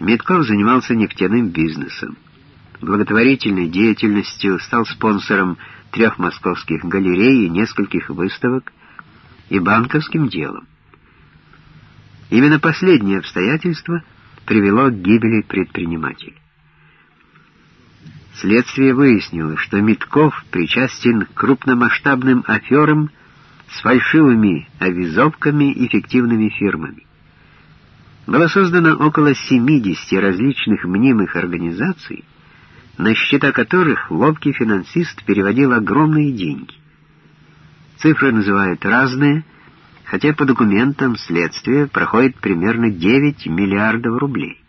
Митков занимался нефтяным бизнесом, благотворительной деятельностью, стал спонсором трех московских галерей и нескольких выставок и банковским делом. Именно последнее обстоятельство привело к гибели предпринимателя. Следствие выяснило, что Митков причастен к крупномасштабным аферам с фальшивыми авизовками и фиктивными фирмами. Было создано около 70 различных мнимых организаций, на счета которых ловкий финансист переводил огромные деньги. Цифры называют разные, хотя по документам следствия проходит примерно 9 миллиардов рублей.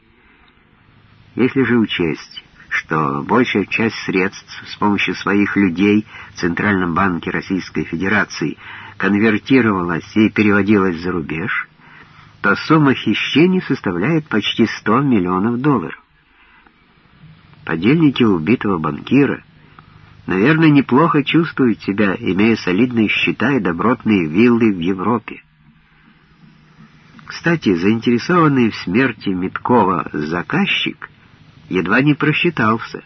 Если же учесть, что большая часть средств с помощью своих людей в Центральном банке Российской Федерации конвертировалась и переводилась за рубеж, то сумма хищений составляет почти 100 миллионов долларов. Подельники убитого банкира, наверное, неплохо чувствуют себя, имея солидные счета и добротные виллы в Европе. Кстати, заинтересованный в смерти Миткова заказчик едва не просчитался.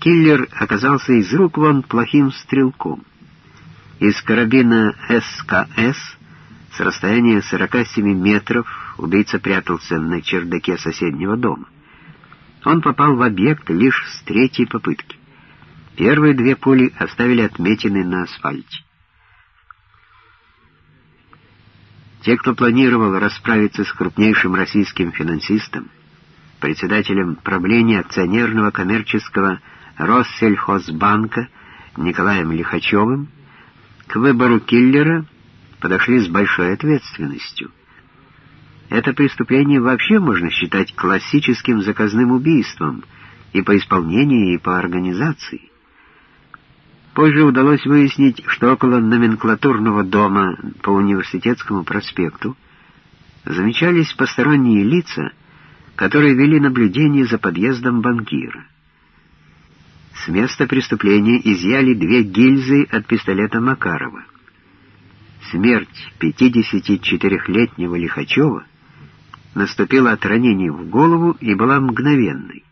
Киллер оказался из рук вон плохим стрелком. Из карабина СКС с расстояния 47 метров убийца прятался на чердаке соседнего дома. Он попал в объект лишь с третьей попытки. Первые две пули оставили отметины на асфальте. Те, кто планировал расправиться с крупнейшим российским финансистом, председателем правления акционерного коммерческого Россельхозбанка Николаем Лихачевым, к выбору киллера подошли с большой ответственностью. Это преступление вообще можно считать классическим заказным убийством и по исполнению, и по организации. Позже удалось выяснить, что около номенклатурного дома по университетскому проспекту замечались посторонние лица, которые вели наблюдение за подъездом банкира. С места преступления изъяли две гильзы от пистолета Макарова. Смерть 54-летнего Лихачева наступила от ранения в голову и была мгновенной.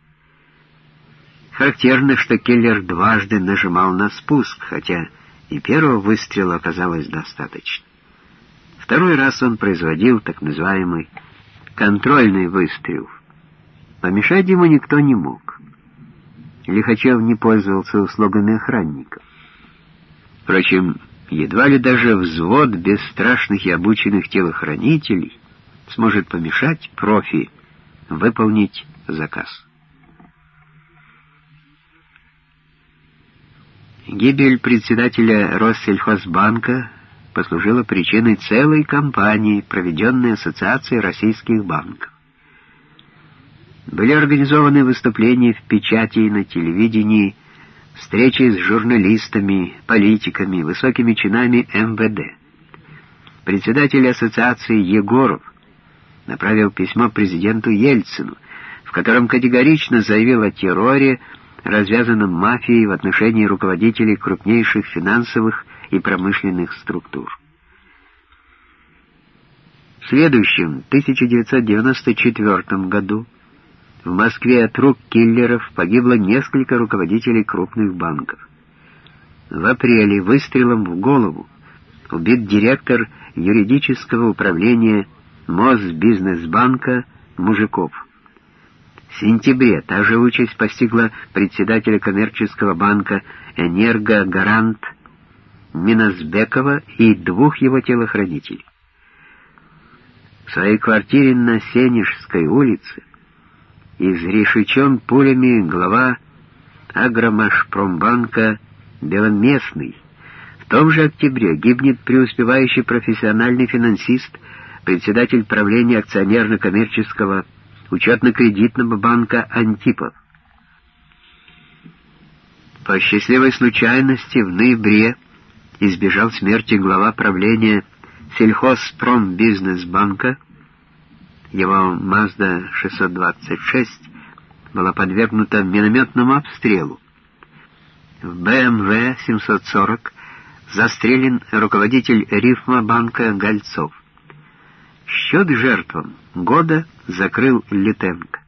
Характерно, что киллер дважды нажимал на спуск, хотя и первого выстрела оказалось достаточно. Второй раз он производил так называемый контрольный выстрел. Помешать ему никто не мог. Лихачев не пользовался услугами охранников. Впрочем, едва ли даже взвод бесстрашных и обученных телохранителей сможет помешать профи выполнить заказ. Гибель председателя Россельхозбанка послужила причиной целой кампании, проведенной Ассоциацией российских банков. Были организованы выступления в печати и на телевидении, встречи с журналистами, политиками, высокими чинами МВД. Председатель ассоциации Егоров направил письмо президенту Ельцину, в котором категорично заявил о терроре, развязанном мафией в отношении руководителей крупнейших финансовых и промышленных структур. В следующем, 1994 году, в Москве от рук киллеров погибло несколько руководителей крупных банков. В апреле выстрелом в голову убит директор юридического управления Мосбизнесбанка Мужиков. В сентябре та же участь постигла председателя коммерческого банка «Энергогарант» Миназбекова и двух его телохранителей. В своей квартире на Сенежской улице изрешечен пулями глава Агромашпромбанка Беломестный. В том же октябре гибнет преуспевающий профессиональный финансист, председатель правления акционерно-коммерческого учетно-кредитного банка «Антипов». По счастливой случайности в ноябре избежал смерти глава правления Сельхозпромбизнесбанка его Мазда-626 была подвергнута минометному обстрелу. В БМВ-740 застрелен руководитель рифма банка Гольцов. Счет жертвам года закрыл Литенко.